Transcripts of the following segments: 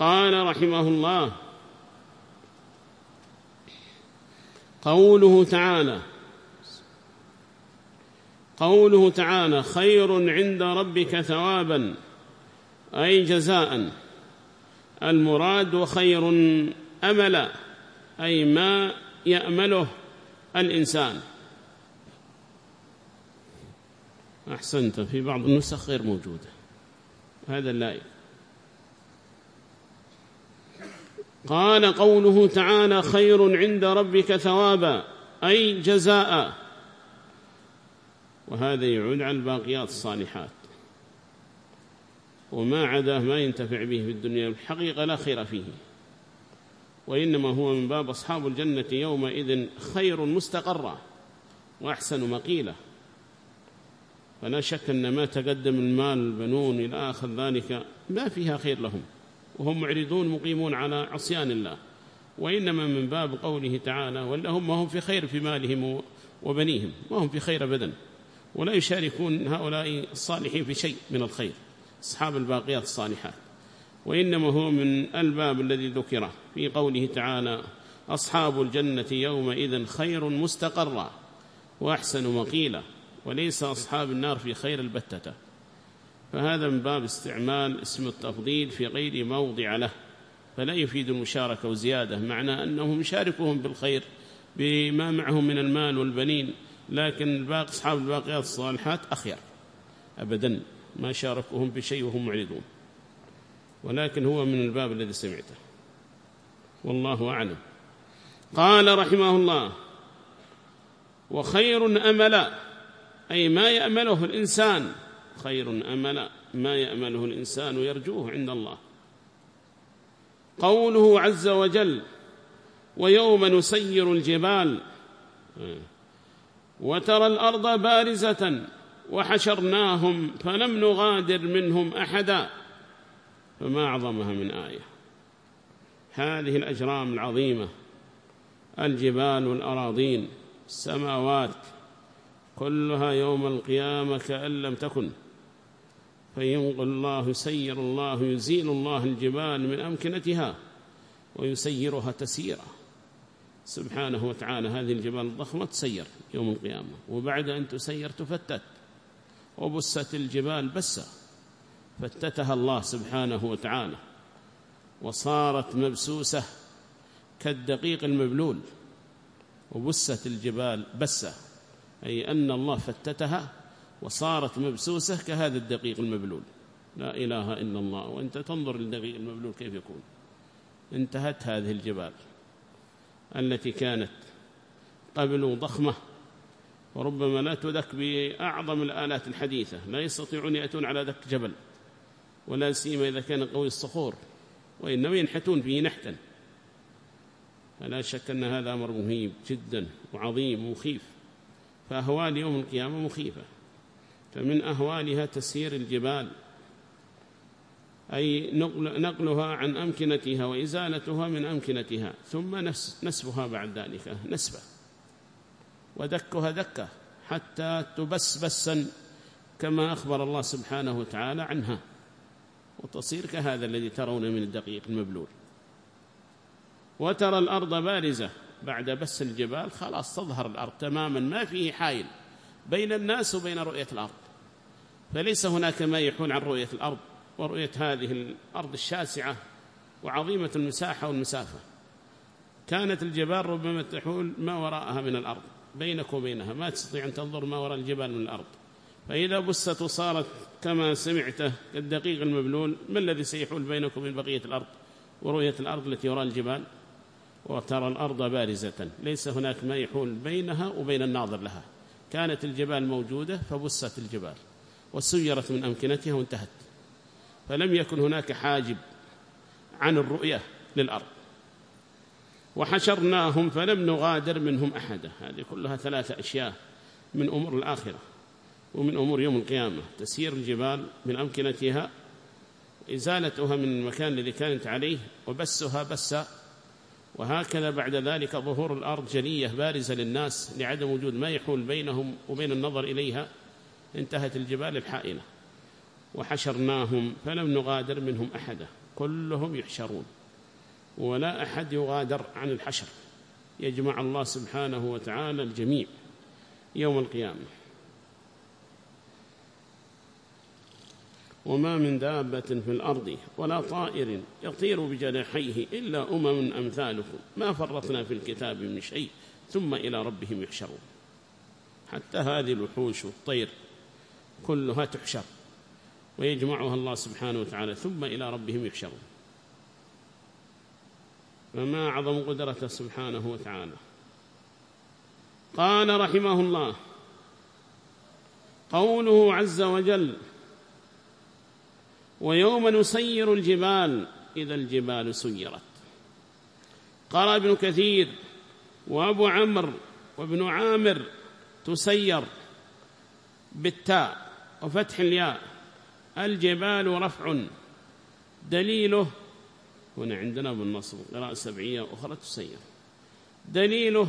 قال رحمه الله قوله تعالى قوله تعالى خير عند ربك ثوابا أي جزاء المراد وخير أملا أي ما يأمله الإنسان أحسنت في بعض النسخ غير موجودة هذا اللائق قال قوله تعالى خير عند ربك ثوابا أي جزاء. وهذا يعود على الباقيات الصالحات. وما عداه ما ينتفع به في الدنيا الحقيقة لا خير فيه. وإنما هو من باب أصحاب الجنة يومئذ خير مستقرة وأحسن مقيلة. فلا شك أن ما تقدم المال البنون إلى آخر ذلك ما فيها خير لهم. وهم معرضون مقيمون على عصيان الله وإنما من باب قوله تعالى ولا هم هم في خير في مالهم وبنيهم ما هم في خير أبدا. ولا يشاركون هؤلاء الصالحين في شيء من الخير أصحاب الباقيات الصالحات. وإنما هو من الباب الذي ذكره في قوله تعالى أصحاب الجنة يومئذ خير مستقرا وأحسن مقيلا وليس أصحاب النار في خير البتة. فهذا من باب استعمال اسم التفضيل في غير موضع له فلا يفيد المشاركة وزيادة معنى أنه مشاركهم بالخير بما معهم من المال والبنين لكن الباقي أصحاب الباقيات الصالحات أخير أبدا ما شاركهم بشيء وهم معرضون. ولكن هو من الباب الذي سمعته. والله أعلم. قال رحمه الله وخير أملا أي ما يأمله الإنسان خير أملا ما يأمله الإنسان يرجوه عند الله. قوله عز وجل ويوم نسير الجبال وترى الأرض بارزة وحشرناهم فلم نغادر منهم أحدا فما أعظمها من آية. هذه الأجرام العظيمة الجبال والأراضين السماوات كلها يوم القيامة كأن لم تكن. فينقل الله يسير الله يزيل الله الجبال من أمكنتها ويسيرها تسيرا. سبحانه وتعالى هذه الجبال الضخمة تسير يوم القيامة وبعد أن تسير تفتت وبست الجبال بسة فتتها الله سبحانه وتعالى وصارت مبسوسة كالدقيق المبلول وبست الجبال بسة أي أن الله فتتها وصارت مبسوسة كهذا الدقيق المبلول. لا إله إلا الله. وأنت تنظر للدقيق المبلول كيف يكون. انتهت هذه الجبال التي كانت قبل ضخمة وربما لا تدك بأعظم الآلات الحديثة. لا يستطيعون يأتون على ذك جبل ولا سيما إذا كان قوي الصخور وإنما ينحتون فيه نحتا. فلا شك أن هذا أمر مهيب جدا وعظيم ومخيف. فأهوال يوم القيامة مخيفة. فمن أهوالها تسيير الجبال أي نقلها عن أمكنتها وإزالتها من أمكنتها ثم نسفها بعد ذلك نسبة ودكها دكة حتى تبس بسا كما أخبر الله سبحانه وتعالى عنها وتصير كهذا الذي ترون من الدقيق المبلول. وترى الأرض بارزة بعد بس الجبال خلاص تظهر الأرض تماما ما فيه حائل بين الناس وبين رؤية الأرض. فليس هناك ما يحول عن رؤية الأرض ورؤية هذه الأرض الشاسعة وعظيمة المساحة والمسافة. كانت الجبال ربما تحول ما وراءها من الأرض بينك وبينها. ما تستطيع أن تنظر ما وراء الجبال من الأرض. فإذا بست وصارت كما سمعته كالدقيق المبلول ما الذي سيحول بينك وبين بقية الأرض؟ ورؤية الأرض التي وراء الجبال. وترى الأرض بارزة. ليس هناك ما يحول بينها وبين الناظر لها. كانت الجبال موجودة فبست الجبال وسيرت من أمكنتها وانتهت. فلم يكن هناك حاجب عن الرؤية للأرض. وحشرناهم فلم نغادر منهم أحدا. هذه كلها ثلاثة أشياء من أمور الآخرة ومن أمور يوم القيامة. تسيير الجبال من أمكنتها إزالتها من المكان الذي كانت عليه وبسها بسا وهكذا بعد ذلك ظهور الأرض جلية بارزة للناس لعدم وجود ما يحول بينهم وبين النظر إليها. انتهت الجبال الحائلة وحشرناهم فلم نغادر منهم أحدا كلهم يحشرون. ولا أحد يغادر عن الحشر. يجمع الله سبحانه وتعالى الجميع يوم القيامة. وما من دابة في الأرض ولا طائر يطير بجناحيه إلا أمم أمثالكم. ما فرطنا في الكتاب من شيء ثم إلى ربهم يحشرون. حتى هذه الوحوش والطير كلها تحشر ويجمعها الله سبحانه وتعالى ثم إلى ربهم يحشرون. فما أعظم قدرته سبحانه وتعالى؟ قال رحمه الله قوله عز وجل ويوم نسير الجبال إذا الجبال سيرت. قال ابن كثير وأبو عمرو وابن عامر تسير بالتاء وفتح الياء. الجبال رفع دليله هنا عندنا بالنصب قراءة سبعية أخرى تسير. دليله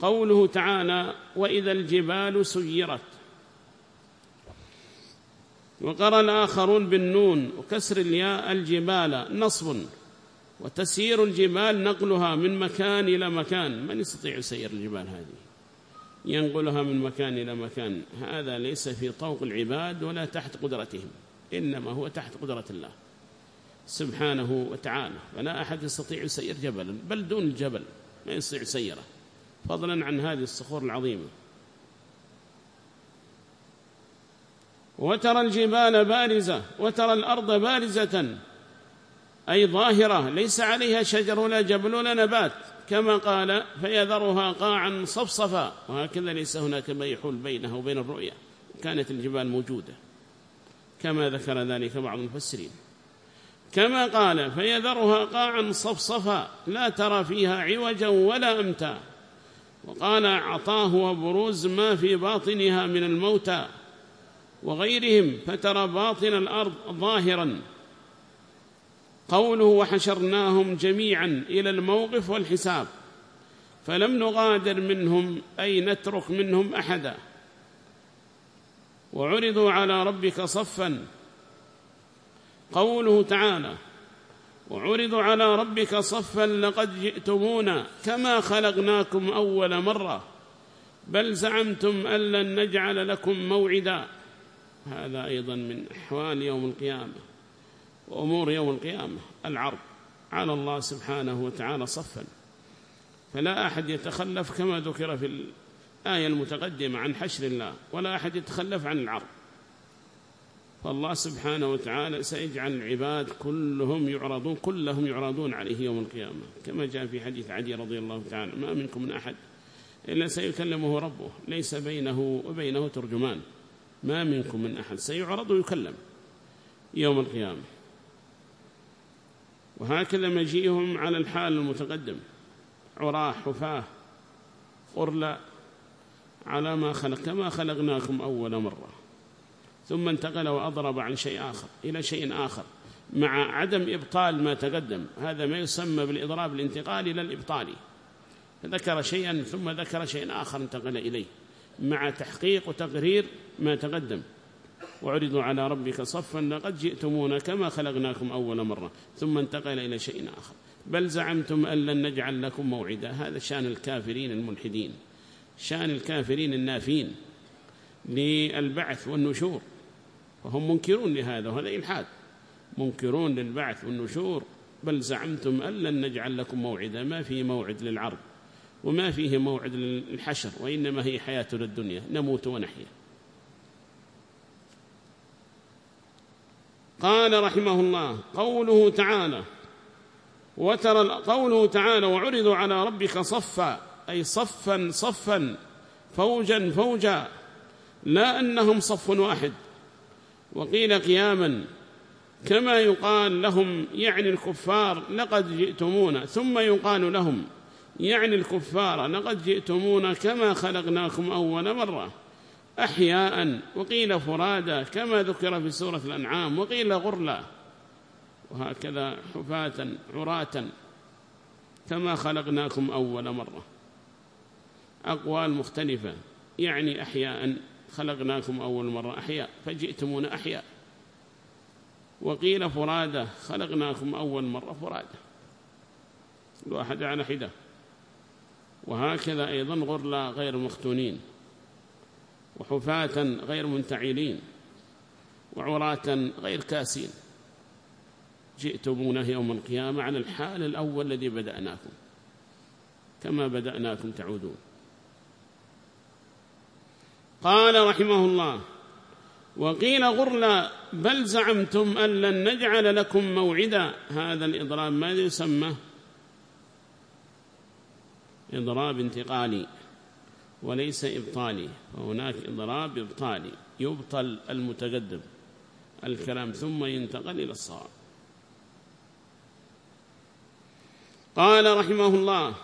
قوله تعالى وإذا الجبال سيرت. وقرأ الآخرون بالنون وكسر الياء الجبال نصب وتسيير الجبال نقلها من مكان إلى مكان. من يستطيع يسير الجبال هذه؟ ينقلها من مكان إلى مكان. هذا ليس في طوق العباد ولا تحت قدرتهم إنما هو تحت قدرة الله سبحانه وتعالى. فلا أحد يستطيع يسير جبلا بل دون الجبل ما يستطيع يسيره. فضلا عن هذه الصخور العظيمة. وترى الجبال بارزة وترى الأرض بارزة أي ظاهرة ليس عليها شجر ولا جبل ولا نبات كما قال فيذرها قاعا صفصفا وهكذا ليس هناك ما يحول بينها وبين الرؤية كانت الجبال موجودة كما ذكر ذلك بعض المفسرين. كما قال فيذرها قاعا صفصفا لا ترى فيها عوجا ولا أمتا وقال عطاه وبروز ما في باطنها من الموتى. وغيرهم فترى باطن الأرض ظاهرا. قوله وحشرناهم جميعا إلى الموقف والحساب فلم نغادر منهم أي نترك منهم أحدا. وعرضوا على ربك صفا. قوله تعالى وعرضوا على ربك صفا لقد جئتمونا كما خلقناكم أول مرة بل زعمتم أن لن نجعل لكم موعدا. هذا أيضا من أحوال يوم القيامة وأمور يوم القيامة. العرض على الله سبحانه وتعالى صفا. فلا أحد يتخلف كما ذكر في الآية المتقدمة عن حشر الله ولا أحد يتخلف عن العرض. فالله سبحانه وتعالى سيجعل العباد كلهم يعرضون كلهم يعرضون عليه يوم القيامة. كما جاء في حديث عدي رضي الله تعالى ما منكم من أحد إلا سيكلمه ربه ليس بينه وبينه ترجمان. ما منكم من أحد. سيعرض ويكلم يوم القيامة. وهكذا مجيئهم على الحال المتقدم. عراه حفاة قرلا على ما خلق كما خلقناكم أول مرة. ثم انتقل وأضرب عن شيء آخر إلى شيء آخر مع عدم إبطال ما تقدم. هذا ما يسمى بالإضراب الانتقالي إلى الإبطالي فذكر شيئا ثم ذكر شيء آخر انتقل إليه. مع تحقيق وتقرير ما تقدم. وعرضوا على ربك صفا لقد جئتمونا كما خلقناكم أول مرة ثم انتقل إلى شيء آخر. بل زعمتم أن لن نجعل لكم موعدا. هذا شأن الكافرين الملحدين شأن الكافرين النافين للبعث والنشور. وهم منكرون لهذا وهذا إلحاد. منكرون للبعث والنشور. بل زعمتم أن لن نجعل لكم موعدا. ما في موعد للعرض. وما فيه موعد للحشر وإنما هي حياتنا الدنيا نموت ونحيا. قال رحمه الله قوله تعالى وترى قوله تعالى وعرضوا على ربك صفا أي صفا صفا فوجا فوجا لا أنهم صف واحد. وقيل قياما كما يقال لهم يعني الكفار لقد جئتمونا ثم يقال لهم يعني الكفار لقد جئتمونا كما خلقناكم أول مرة. أحياء وقيل فرادا كما ذكر في سورة الأنعام وقيل غرلا. وهكذا حفاة عراة كما خلقناكم أول مرة. أقوال مختلفة يعني أحياء خلقناكم أول مرة أحياء فجئتمون أحياء. وقيل فرادة خلقناكم أول مرة فرادة الواحد على حدة. وهكذا أيضا غرلا غير مختونين وحفاة غير منتعلين وعراة غير كاسين. جئتمونه يوم القيامة على الحال الأول الذي بدأناكم كما بدأناكم تعودون. قال رحمه الله وقيل غرلا بل زعمتم أن لن نجعل لكم موعدا. هذا الإضراب ماذا يسمى؟ إضراب انتقالي وليس إبطالي فهناك إضراب إبطالي يبطل المتقدم الكلام ثم ينتقل إلى الصواب. قال رحمه الله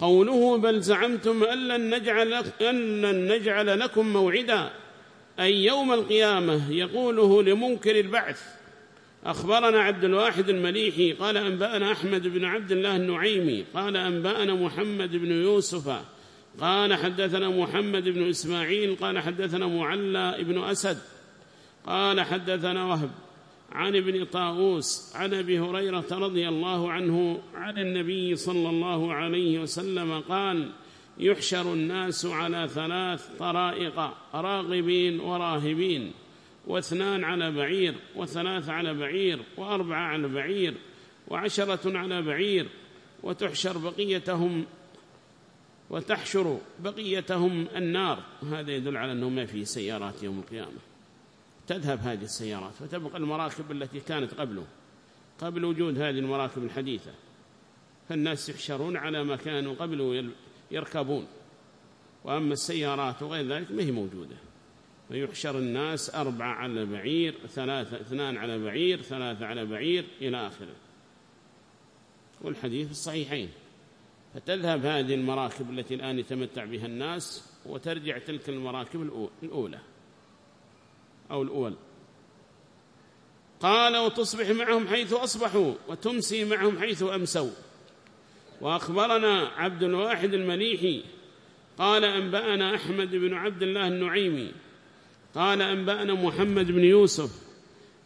قوله بل زعمتم أن لن نجعل, أن نجعل لكم موعدا أي يوم القيامة يقوله لمنكر البعث أخبرنا عبد الواحد المليحي قال أنبأنا أحمد بن عبد الله النعيمي قال أنبأنا محمد بن يوسف قال حدثنا محمد بن إسماعيل قال حدثنا معلى بن أسد قال حدثنا وهب عن ابن طاووس عن أبي هريرة رضي الله عنه عن النبي صلى الله عليه وسلم قال يحشر الناس على ثلاث طرائق راغبين وراهبين. واثنان على بعير وثلاث على بعير وأربعة على بعير وعشرة على بعير وتحشر بقيتهم وتحشر بقيتهم النار. هذا يدل على أنه ما في سيارات يوم القيامة. تذهب هذه السيارات وتبقى المراكب التي كانت قبله قبل وجود هذه المراكب الحديثة. فالناس يحشرون على ما كانوا قبل يركبون وأما السيارات وغير ذلك ما هي موجودة. فيحشر الناس أربعة على بعير ثلاثة اثنان على بعير ثلاثة على بعير إلى آخره. والحديث الصحيحين. فتذهب هذه المراكب التي الآن يتمتع بها الناس وترجع تلك المراكب الأولى. أو الأول. قال وتصبح معهم حيث أصبحوا وتمسي معهم حيث أمسوا. وأخبرنا عبد الواحد المليحي قال أنبأنا أحمد بن عبد الله النعيمي قال أنبأنا محمد بن يوسف.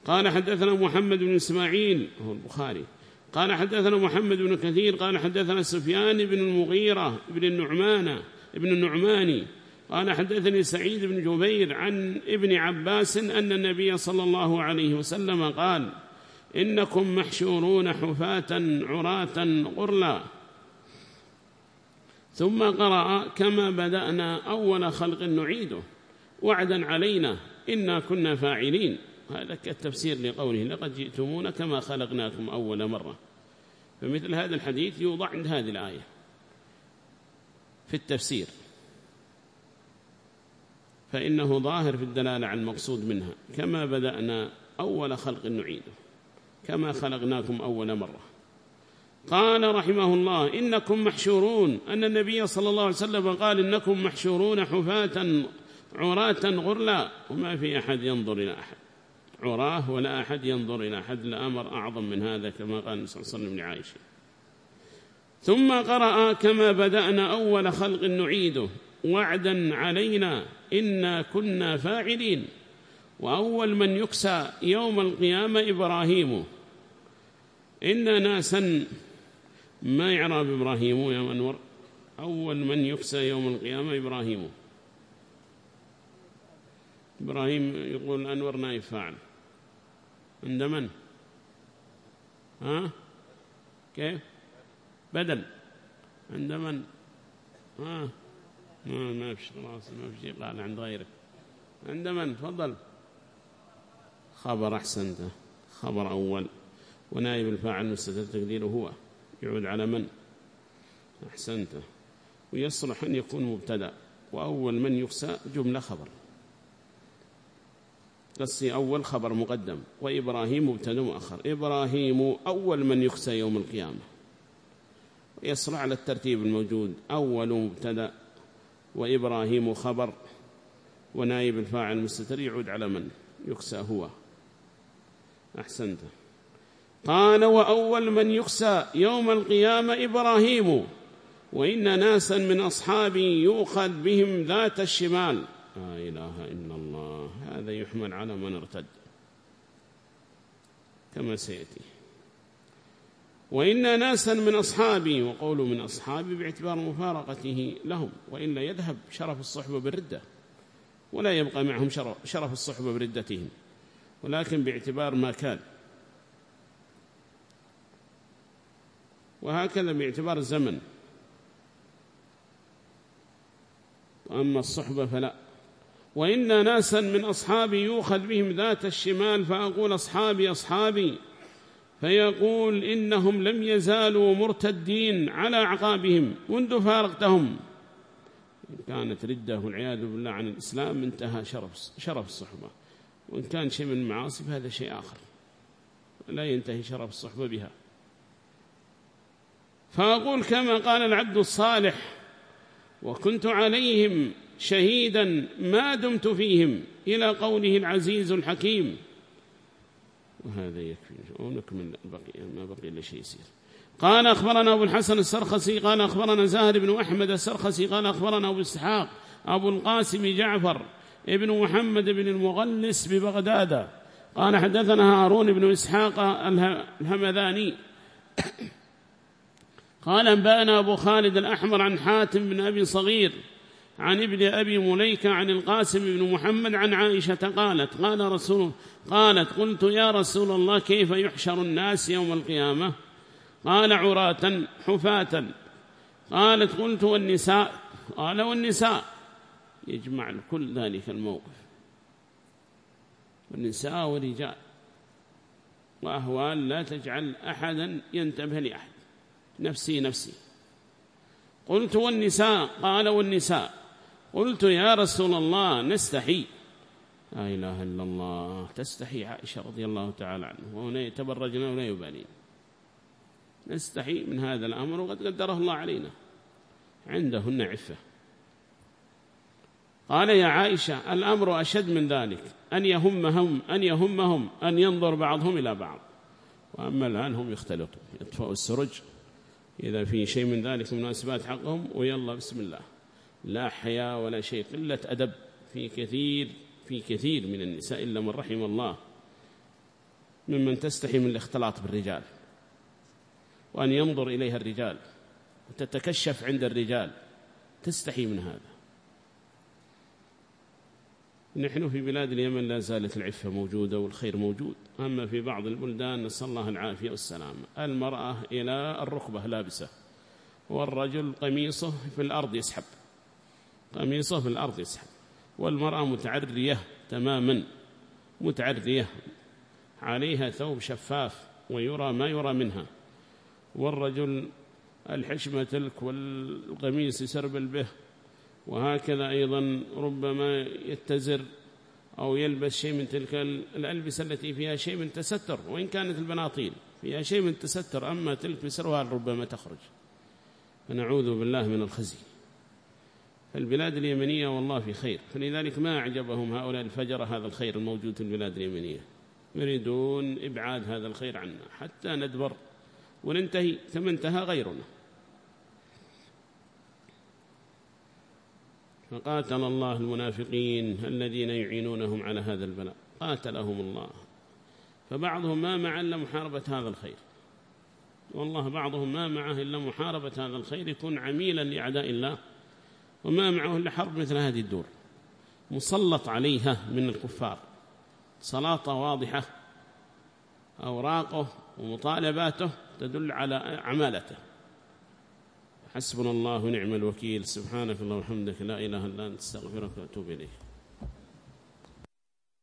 قال حدثنا محمد بن إسماعيل هو البخاري. قال حدثنا محمد بن كثير قال حدثنا سفيان بن المغيرة بن النعمان ابن النعماني قال حدثني سعيد بن جبير عن ابن عباس أن النبي صلى الله عليه وسلم قال إنكم محشورون حفاة عراة غرلا. ثم قرأ كما بدأنا أول خلق نعيده. وعدا علينا إنا كنا فاعلين. هذا كالتفسير لقوله لقد جئتمونا كما خلقناكم أول مرة. فمثل هذا الحديث يوضع عند هذه الآية في التفسير. فإنه ظاهر في الدلالة على المقصود منها. كما بدأنا أول خلق نعيده كما خلقناكم أول مرة. قال رحمه الله إنكم محشورون. أن النبي صلى الله عليه وسلم قال إنكم محشورون حفاة عراة غرلا وما في أحد ينظر إلى أحد. عراة ولا أحد ينظر إلى أحد لأمر أعظم من هذا كما قال صلى الله عليه وسلم لعائشة. ثم قرأ كما بدأنا أول خلق نعيده وعدا علينا إنا كنا فاعلين. وأول من يكسى يوم القيامة إبراهيم. إن ناسا ما يعرى بإبراهيم يا منور. أول من يكسى يوم القيامة إبراهيم. إبراهيم يقول أنور نايف فاعل عند من؟ ها؟ كيف؟ بدل. عند من؟ ها؟ ما ما فيش خلاص ما في شيء قال عند غيرك. عند من؟ تفضل. خبر أحسنت خبر أول. ونائب الفاعل مستتر تقديره هو. يعود على من؟ أحسنت ويصلح أن يكون مبتدأ. وأول من يقسى جملة خبر. قصي أول خبر مقدم. وإبراهيم مبتدا مؤخر. إبراهيم أول من يقسى يوم القيامة. ويصلح على الترتيب الموجود. أول مبتدأ. وإبراهيم خبر. ونائب الفاعل المستتر يعود على من يقسى هو. أحسنت. قال وأول من يقسى يوم القيامة إبراهيم. وإن ناسا من أصحابي يؤخذ بهم ذات الشمال. لا إله إلا الله. هذا يحمل على من ارتد. كما سيأتي. وإن ناسا من أصحابي وقولوا من أصحابي باعتبار مفارقته لهم وإلا يذهب شرف الصحبة بالردة ولا يبقى معهم شرف الصحبة بردتهم ولكن باعتبار ما كان. وهكذا باعتبار الزمن. أما الصحبة فلا. وإن ناسا من أصحابي يؤخذ بهم ذات الشمال فأقول أصحابي أصحابي. فيقول إنهم لم يزالوا مرتدين على أعقابهم منذ فارقتهم. إن كانت ردة والعياذ بالله عن الإسلام انتهى شرف, شرف الصحبة. وإن كان شيء من المعاصي فهذا شيء آخر. لا ينتهي شرف الصحبة بها. فأقول كما قال العبد الصالح وكنت عليهم شهيدا ما دمت فيهم إلى قوله العزيز الحكيم. وهذا يكفي. ونكمل البقية ما بقي إلا شيء يسير قال أخبرنا أبو الحسن السرخسي قال أخبرنا زاهر بن أحمد السرخسي قال أخبرنا أبو إسحاق أبو القاسم جعفر ابن محمد بن المغلس ببغداد. قال حدثنا هارون بن إسحاق الهمذاني. قال أنبأنا أبو خالد الأحمر عن حاتم بن أبي صغير عن ابن أبي مليكة عن القاسم بن محمد عن عائشة قالت قال رسول قالت قلت يا رسول الله كيف يحشر الناس يوم القيامة؟ قال عراة حفاة. قالت قلت والنساء؟ قال والنساء. يجمع كل ذلك الموقف. والنساء والرجال وأهوال لا تجعل أحدا ينتبه لأحد. نفسي نفسي. قلت والنساء؟ قال والنساء. قلت يا رسول الله نستحي. لا إله إلا الله. تستحي عائشة رضي الله تعالى عنه وهنا يتبرجن ولا يبالين نستحي من هذا الأمر وقد قدره الله علينا. عندهن عفة. قال يا عائشة الأمر أشد من ذلك. أن يهمهم أن يهمهم أن ينظر بعضهم إلى بعض. وأما الآن هم يختلطون يطفئوا السرج. إذا في شيء من ذلك مناسبات حقهم ويلا بسم الله. لا حياء ولا شيء قلة أدب في كثير في كثير من النساء إلا من رحم الله ممن تستحي من الاختلاط بالرجال وأن ينظر إليها الرجال وتتكشف عند الرجال تستحي من هذا. نحن في بلاد اليمن لا زالت العفة موجودة والخير موجود أما في بعض البلدان نسأل الله العافية والسلامة. المرأة إلى الركبة لابسة والرجل قميصه في الأرض يسحب. قميصه في الأرض يسحب. والمرأة متعرية تماما متعرية عليها ثوب شفاف ويرى ما يرى منها. والرجل الحشمة تلك والقميص يسربل به وهكذا أيضا ربما يتزر أو يلبس شيء من تلك الألبسة التي فيها شيء من تستر. وإن كانت البناطيل فيها شيء من تستر أما تلك بسروال ربما تخرج. فنعوذ بالله من الخزي. فالبلاد اليمنية والله في خير. فلذلك ما أعجبهم هؤلاء الفجر هذا الخير الموجود في البلاد اليمنية. يريدون إبعاد هذا الخير عنا حتى ندبر وننتهي كما انتهى غيرنا. فقاتل الله المنافقين الذين يعينونهم على هذا البلاء. قاتلهم الله. فبعضهم ما مع إلا محاربة هذا الخير. والله بعضهم ما معه إلا محاربة هذا الخير يكون عميلا لأعداء الله. وما معه إلا حرب مثل هذه الدور. مسلط عليها من الكفار. صلاة واضحة. أوراقه ومطالباته تدل على عمالته. حسبنا الله ونعم الوكيل. سبحانك اللهم وبحمدك. لا إله إلا أنت. استغفرك وأتوب إليك.